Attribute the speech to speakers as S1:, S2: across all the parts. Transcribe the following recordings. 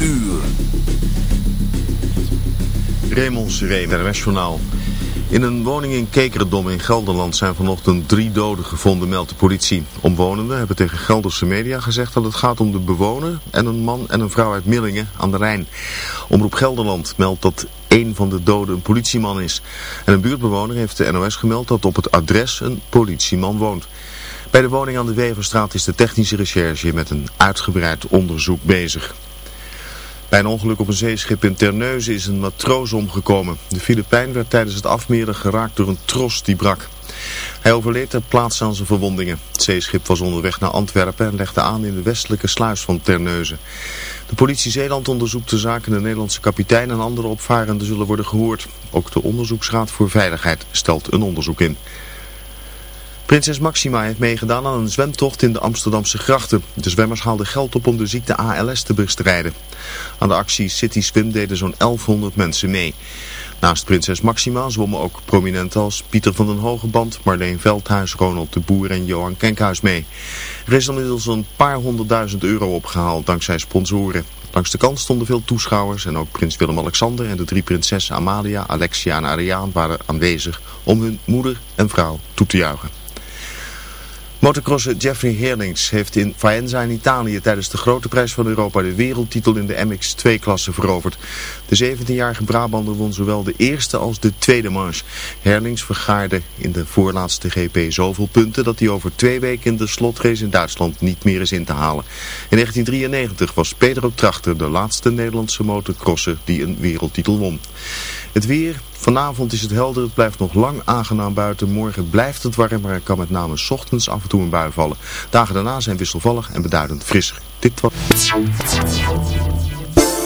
S1: uur.
S2: Raymond Seré. In een woning in Kekerdom in Gelderland zijn vanochtend drie doden gevonden, meldt de politie. Omwonenden hebben tegen Gelderse media gezegd dat het gaat om de bewoner en een man en een vrouw uit Millingen aan de Rijn. Omroep Gelderland meldt dat één van de doden een politieman is. En een buurtbewoner heeft de NOS gemeld dat op het adres een politieman woont. Bij de woning aan de Weverstraat is de technische recherche met een uitgebreid onderzoek bezig. Bij een ongeluk op een zeeschip in Terneuzen is een matroos omgekomen. De Filipijn werd tijdens het afmeren geraakt door een tros die brak. Hij overleed ter plaatse aan zijn verwondingen. Het zeeschip was onderweg naar Antwerpen en legde aan in de westelijke sluis van Terneuzen. De politie Zeeland onderzoekt de zaak en de Nederlandse kapitein en andere opvarenden zullen worden gehoord. Ook de Onderzoeksraad voor Veiligheid stelt een onderzoek in. Prinses Maxima heeft meegedaan aan een zwemtocht in de Amsterdamse grachten. De zwemmers haalden geld op om de ziekte ALS te bestrijden. Aan de actie City Swim deden zo'n 1100 mensen mee. Naast prinses Maxima zwommen ook prominenten als Pieter van den Hogeband, Marleen Veldhuis, Ronald de Boer en Johan Kenkhuis mee. Er is inmiddels een paar honderdduizend euro opgehaald dankzij sponsoren. Langs de kant stonden veel toeschouwers en ook prins Willem-Alexander en de drie prinsessen Amalia, Alexia en Ariaan waren aanwezig om hun moeder en vrouw toe te juichen. Motocrosser Jeffrey Heerlings heeft in Faenza in Italië tijdens de grote prijs van Europa de wereldtitel in de MX2-klasse veroverd. De 17-jarige Brabander won zowel de eerste als de tweede manche. Herlings vergaarde in de voorlaatste GP zoveel punten dat hij over twee weken in de slotrace in Duitsland niet meer is in te halen. In 1993 was Pedro Trachter de laatste Nederlandse motocrosser die een wereldtitel won. Het weer, vanavond is het helder, het blijft nog lang aangenaam buiten. Morgen blijft het warm, maar er kan met name ochtends af en toe een bui vallen. Dagen daarna zijn wisselvallig en beduidend frisser. Dit was...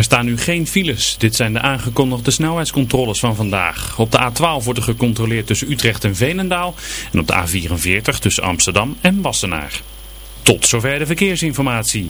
S3: Er staan nu geen files. Dit zijn de aangekondigde snelheidscontroles van vandaag. Op de A12 wordt er gecontroleerd tussen Utrecht en Veenendaal. En op de A44 tussen Amsterdam en Wassenaar. Tot zover de verkeersinformatie.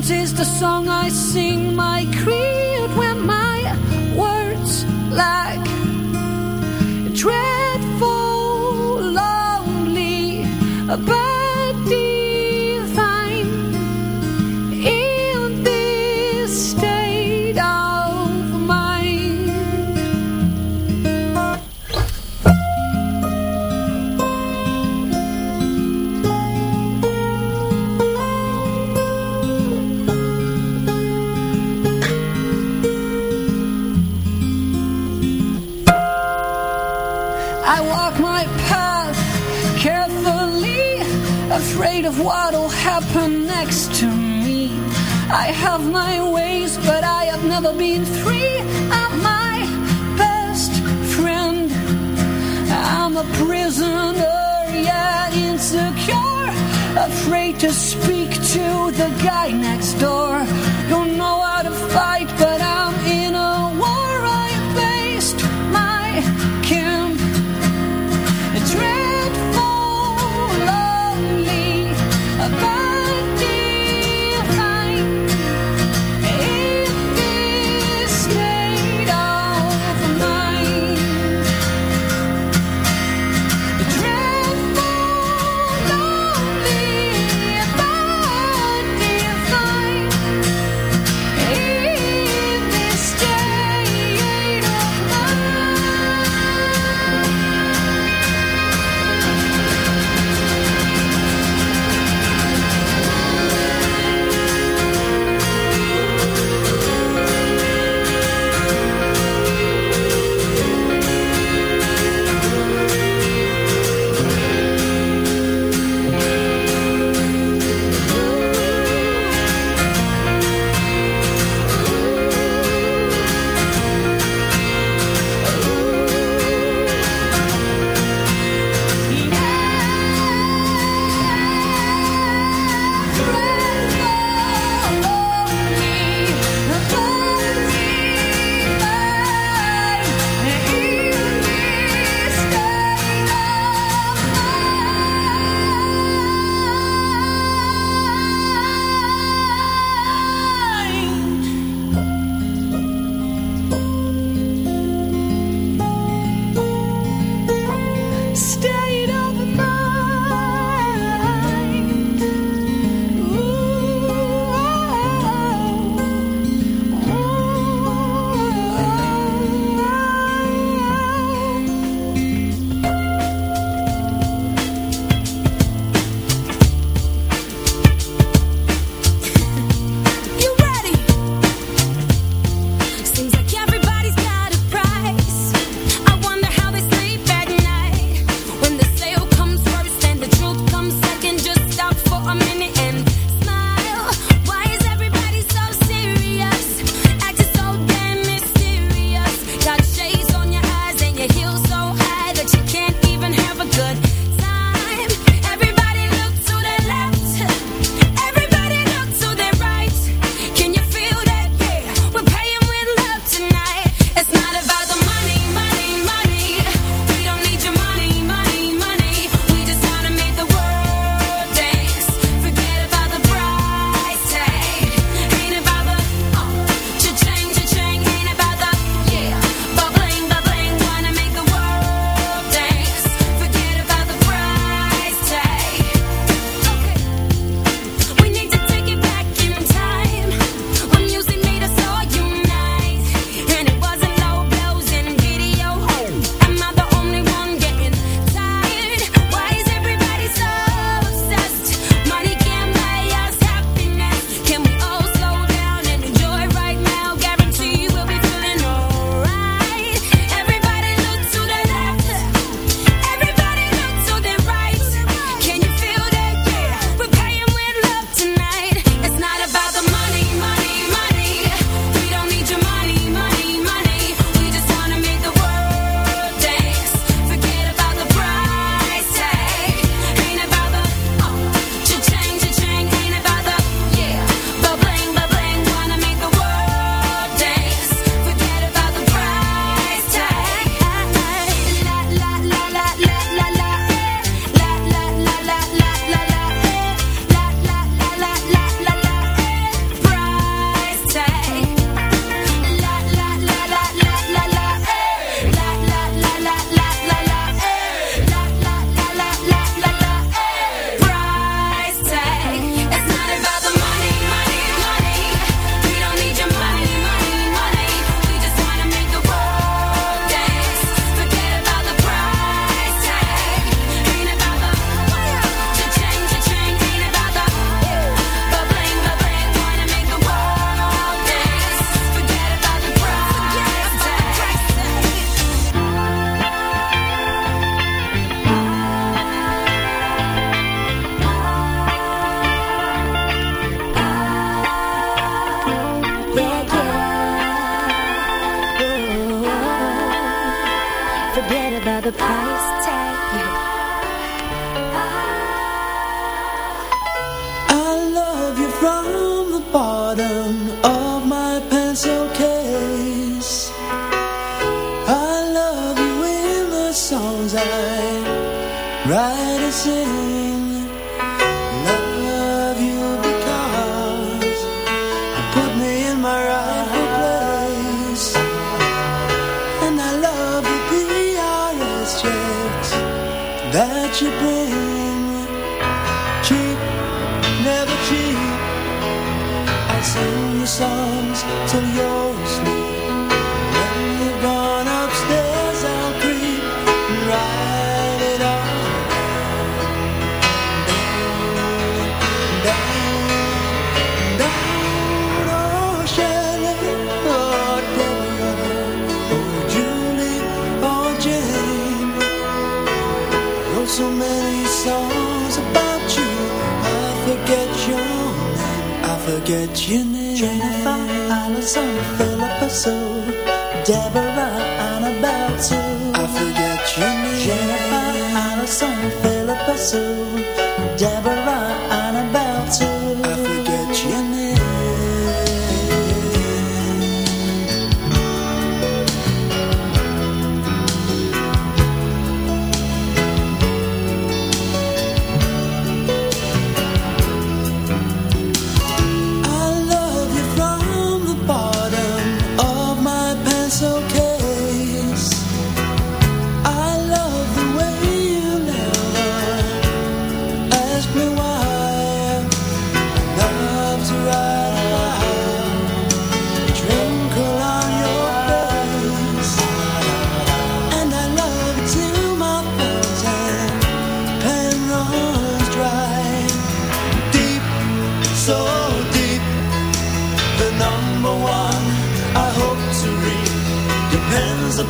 S4: Silence is the song I sing my creed when my words lack. Dreadful, lonely, but of what'll happen next to me. I have my ways, but I have never been free. I'm my best friend. I'm a prisoner, yet insecure. Afraid to speak to the guy next door. Don't know how to fight, but I'm in
S5: forget your name. Jennifer, Alison Philippa Sue, Deborah, Annabelle too. I forget your name. Jennifer, Alison Philippa Sue.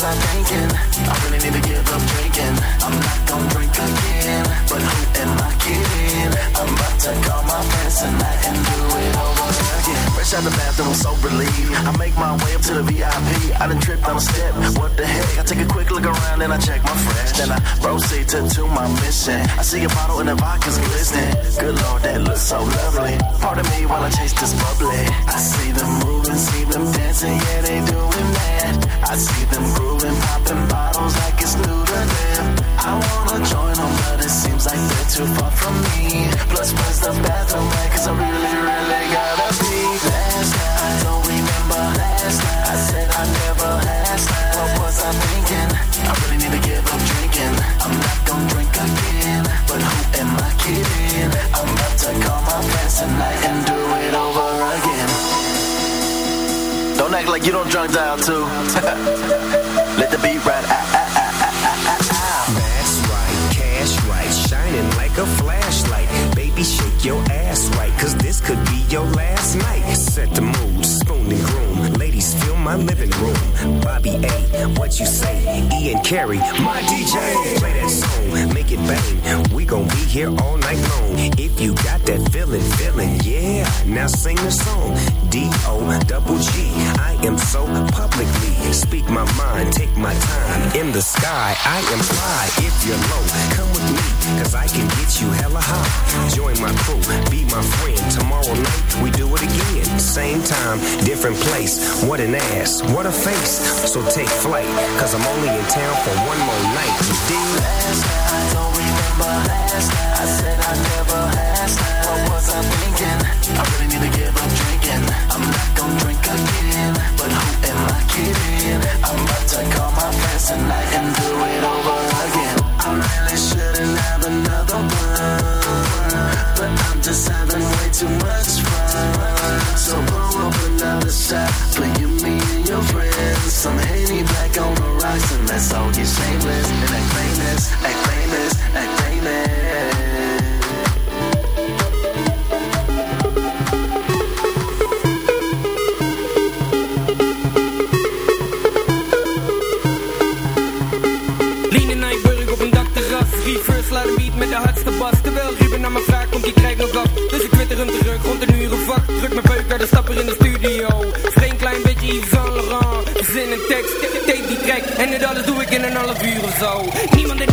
S5: What thinking? I really need to give up drinking. I'm not gonna The so relieved. I make my way up to the VIP. I done tripped on a step. What the heck? I take a quick look around and I check my friends. Then I proceed to, to my mission. I see a bottle and the vodka's glistening. Good lord, that looks so lovely. Pardon me while I chase this bubbly. I see them moving, see them dancing, yeah, they doing that. I see them grooving, popping bottles like it's new to them. I wanna join them, but it seems like they're too far from me. Plus, where's the bathroom, cause I really, really gotta be. I don't give up drinking. I'm not gonna drink again, but who am I kidding? I'm about to call my do it over again. Don't act like you don't drunk dial too. Let the beat ride. Ah, ah, ah,
S6: right, cash right, shining like a flashlight. Baby, shake your ass right, cause your last night. Set the mood, spoon and groom. Ladies, fill my living room. Bobby A, what you say? Ian Carey, my DJ. Play that song, make it bang. We gon' be here all night long. If you got that feeling, feeling, yeah. Now sing the song. D O double G. I am so publicly. Speak my mind, take my time. In the sky, I am fly. If you're low, come with me, cause I can get you hella high. Join my crew, be my friend. Tomorrow night, we do it again. Same time, different place. What an ass, what a face. So take flight, cause I'm only in town for one more night.
S5: Last night, don't remember last night. I said I never night. What was I thinking? I really need to give up drinking. I'm not gonna drink again, but who am I kidding? I'm about to call my friends tonight and do it over again. I really shouldn't have another one, but I'm just having way too much fun. So pour up another shot for you, and your friends. Some Henny back on the rocks, and let's all get shameless
S7: half uur of zo. Niemand in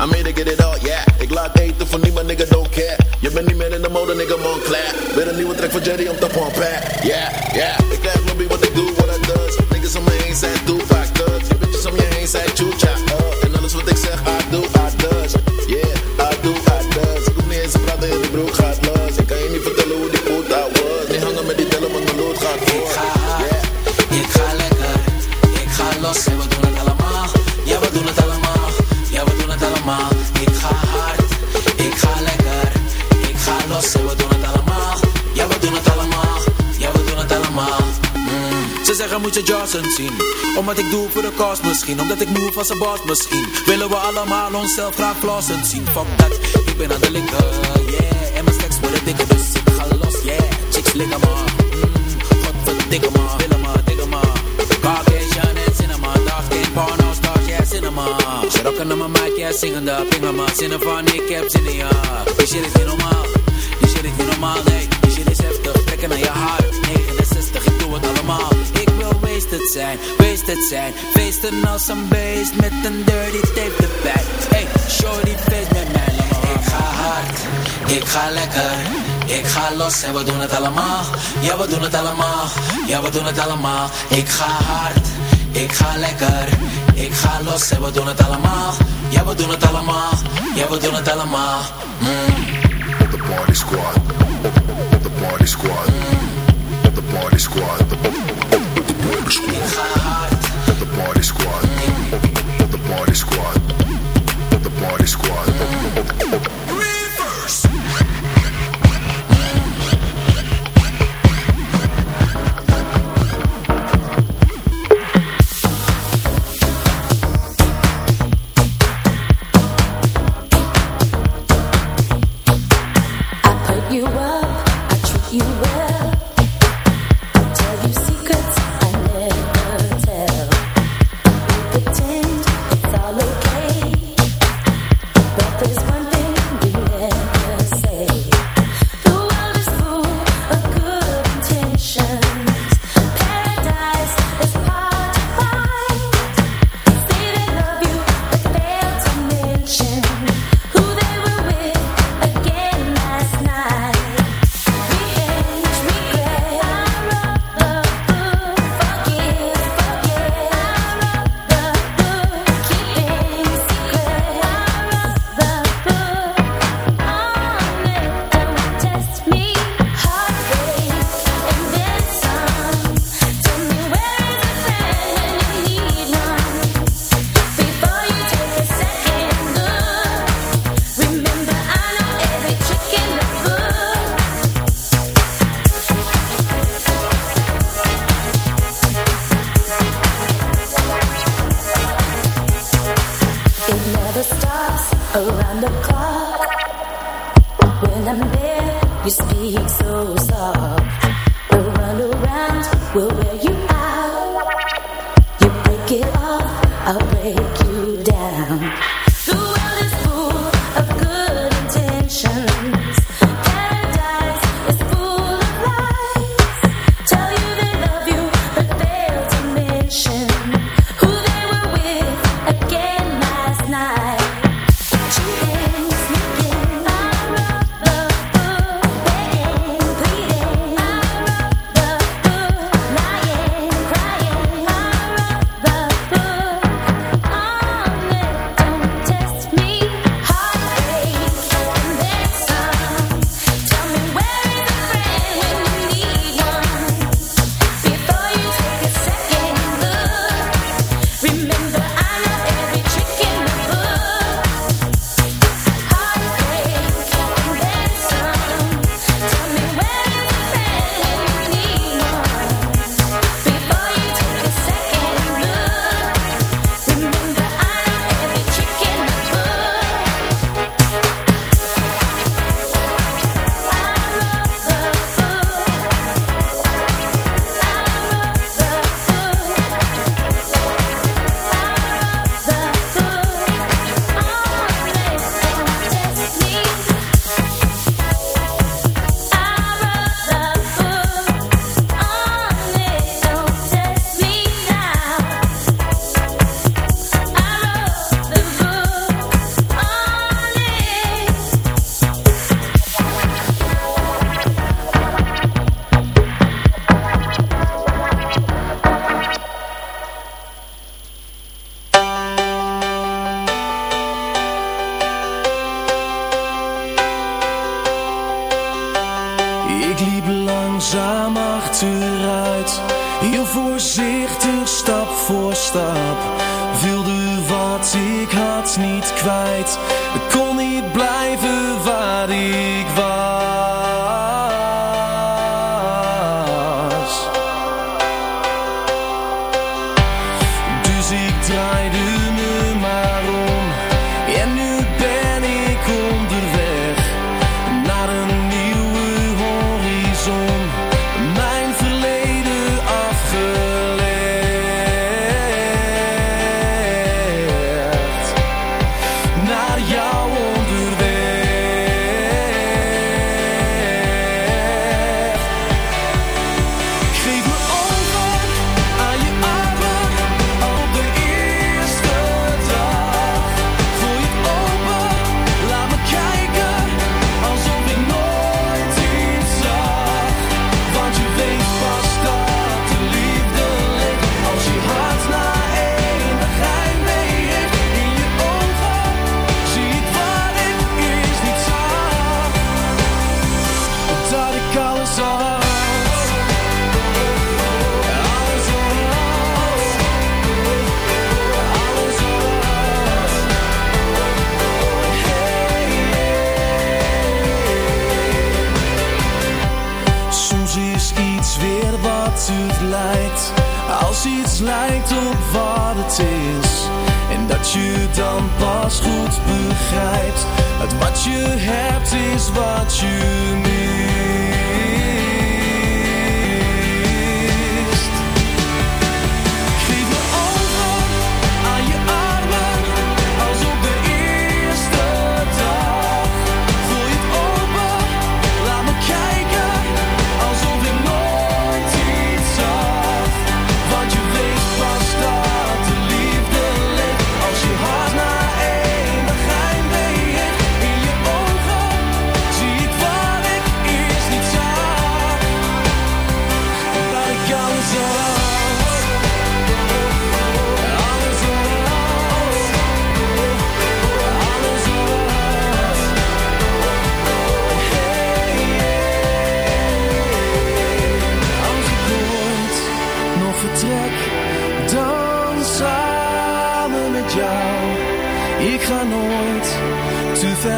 S8: I made to get it all, yeah. Ik laat eten voor niemand, nigga, don't care. Je bent niet meer in de mode, nigga, Montclair. Weer een nieuwe track van Jerry om te pompen.
S5: dan moet je Johnson zien. Omdat ik doe voor de kast misschien Omdat ik move als een boss misschien. Willen we allemaal onszelf graag flossen zien. Fuck dat, ik ben aan de linker Yeah, en mijn stacks worden dikker Dus ik ga los, yeah. Chicks liggen maar, mm, dikke man? Willen maar, dikke man Caucasian en cinema Dark skin, porno stars, yeah, cinema. Ze rocken aan mijn mic, yeah, zingende Pingelen maar, zinnen van ik heb zin in ja Die shit is niet normaal Die
S9: shit is niet normaal, nee. Die shit is heftig, trekken naar je hart. 69, ik doe het allemaal het zijn, wees het zijn. Feesten als een beest met een dirty tape back. Hey, shorty feest met mij, Ik ga hard, ik ga lekker. Ik ga los en we doen het allemaal. Ja, we doen het allemaal. Ja, we doen het allemaal. Ik ga hard, ik ga lekker. Ik ga los en we doen het allemaal. Ja, we doen het allemaal. Ja, we doen het allemaal. Mm.
S10: Op de party squad. The de party squad. Op de party squad.
S5: Mm.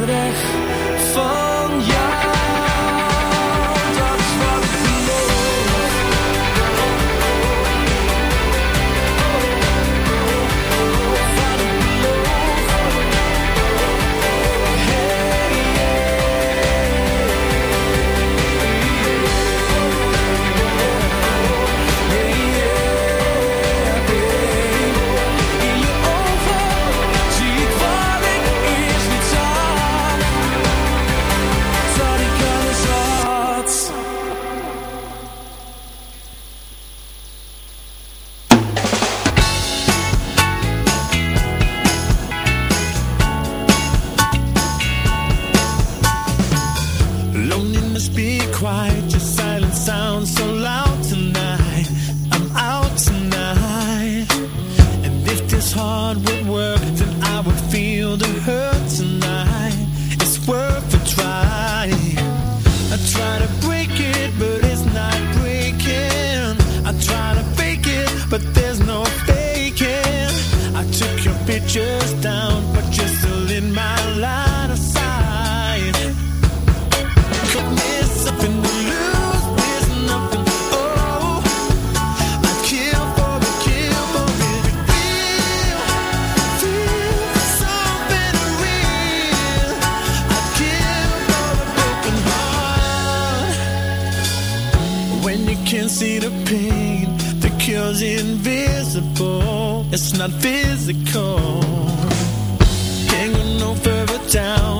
S5: ver weg cure's invisible, it's not physical. Can't go no further down.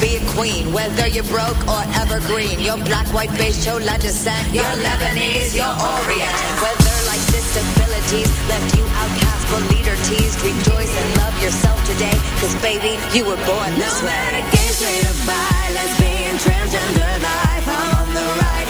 S11: be a
S12: queen, whether you're broke or evergreen. Your black, white, beige, chola descent, your Lebanese, your Orient. Whether like disabilities left you outcast but leader teased, rejoice and love yourself today, cause baby, you were born this
S11: no
S12: way.
S11: No matter gay, straight or bi, lesbian, transgender life, I'm on the right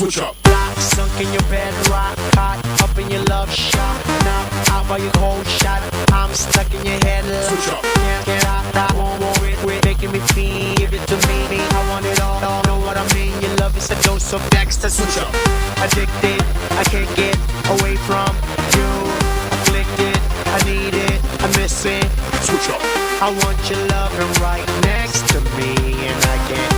S13: Switch up.
S5: Sunk in your bed, rock hot, up in your love shot. Now out by your cold shot, I'm stuck in your head.
S13: Switch up.
S5: Can't get out, I won't worry, quit making me feel. Give it to me, I want it all. all know what I mean? Your love is a dose of Dexter.
S13: Switch up.
S5: Addicted, I can't get away from you. Afflicted, I need it, I miss it.
S13: Switch up.
S5: I want your loving right next to me, and I can't